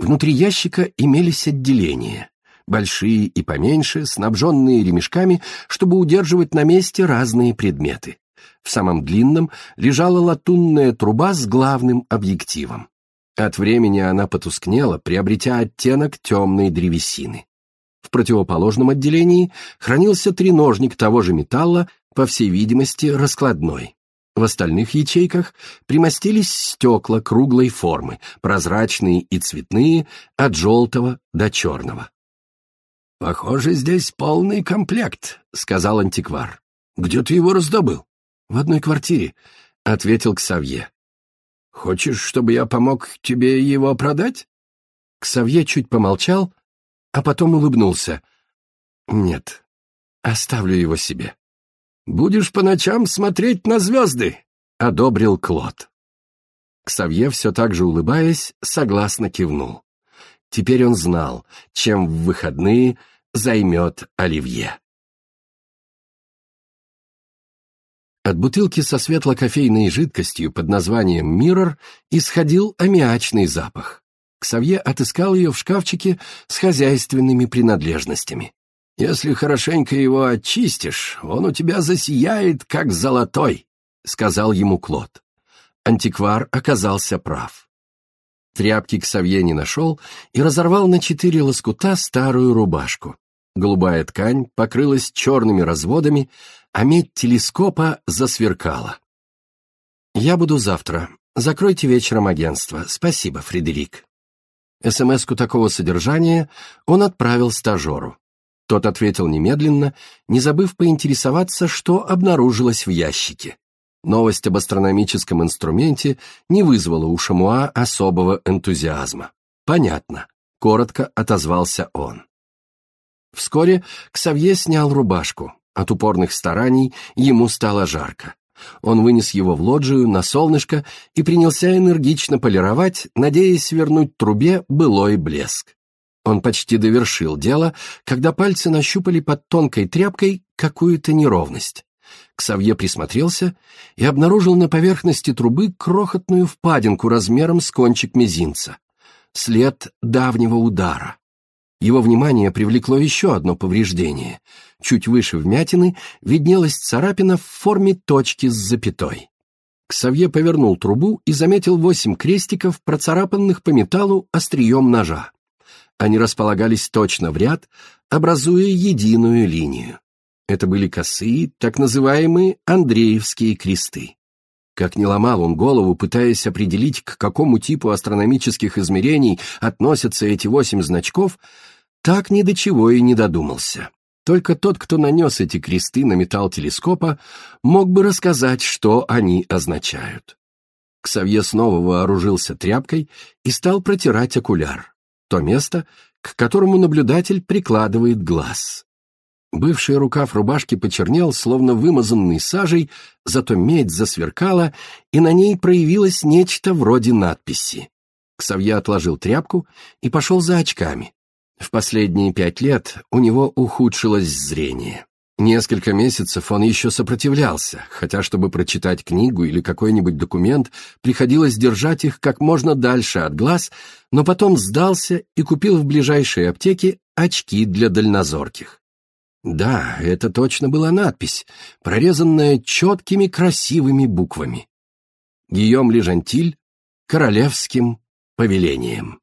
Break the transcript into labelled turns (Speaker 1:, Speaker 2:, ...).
Speaker 1: Внутри ящика имелись отделения, большие и поменьше, снабженные ремешками, чтобы удерживать на месте разные предметы. В самом длинном лежала латунная труба с главным объективом. От времени она потускнела, приобретя оттенок темной древесины. В противоположном отделении хранился треножник того же металла, по всей видимости, раскладной. В остальных ячейках примостились стекла круглой формы, прозрачные и цветные, от желтого до черного. «Похоже, здесь полный комплект», — сказал антиквар. «Где ты его раздобыл?» «В одной квартире», — ответил Ксавье. «Хочешь, чтобы я помог тебе его продать?» Ксавье чуть помолчал, а потом улыбнулся. «Нет, оставлю его себе». «Будешь по ночам смотреть на звезды», — одобрил Клод. Ксавье, все так же улыбаясь, согласно кивнул. Теперь он знал, чем в выходные займет Оливье. От бутылки со светло-кофейной жидкостью под названием «Миррор» исходил аммиачный запах. Ксавье отыскал ее в шкафчике с хозяйственными принадлежностями. «Если хорошенько его очистишь, он у тебя засияет, как золотой», — сказал ему Клод. Антиквар оказался прав. Тряпки Ксавье не нашел и разорвал на четыре лоскута старую рубашку. Голубая ткань покрылась черными разводами, а медь телескопа засверкала. «Я буду завтра. Закройте вечером агентство. Спасибо, Фредерик». СМС-ку такого содержания он отправил стажеру. Тот ответил немедленно, не забыв поинтересоваться, что обнаружилось в ящике. Новость об астрономическом инструменте не вызвала у Шамуа особого энтузиазма. «Понятно», — коротко отозвался он. Вскоре Ксавье снял рубашку. От упорных стараний ему стало жарко. Он вынес его в лоджию на солнышко и принялся энергично полировать, надеясь вернуть трубе былой блеск. Он почти довершил дело, когда пальцы нащупали под тонкой тряпкой какую-то неровность. Ксавье присмотрелся и обнаружил на поверхности трубы крохотную впадинку размером с кончик мизинца. След давнего удара. Его внимание привлекло еще одно повреждение. Чуть выше вмятины виднелась царапина в форме точки с запятой. Ксавье повернул трубу и заметил восемь крестиков, процарапанных по металлу острием ножа. Они располагались точно в ряд, образуя единую линию. Это были косые, так называемые Андреевские кресты. Как не ломал он голову, пытаясь определить, к какому типу астрономических измерений относятся эти восемь значков, так ни до чего и не додумался. Только тот, кто нанес эти кресты на металл телескопа, мог бы рассказать, что они означают. Ксавье снова вооружился тряпкой и стал протирать окуляр, то место, к которому наблюдатель прикладывает глаз. Бывший рукав рубашки почернел, словно вымазанный сажей, зато медь засверкала, и на ней проявилось нечто вроде надписи. Ксавье отложил тряпку и пошел за очками. В последние пять лет у него ухудшилось зрение. Несколько месяцев он еще сопротивлялся, хотя, чтобы прочитать книгу или какой-нибудь документ, приходилось держать их как можно дальше от глаз, но потом сдался и купил в ближайшей аптеке очки для дальнозорких. Да, это точно была надпись, прорезанная четкими красивыми буквами. Гийом Лежантиль королевским повелением.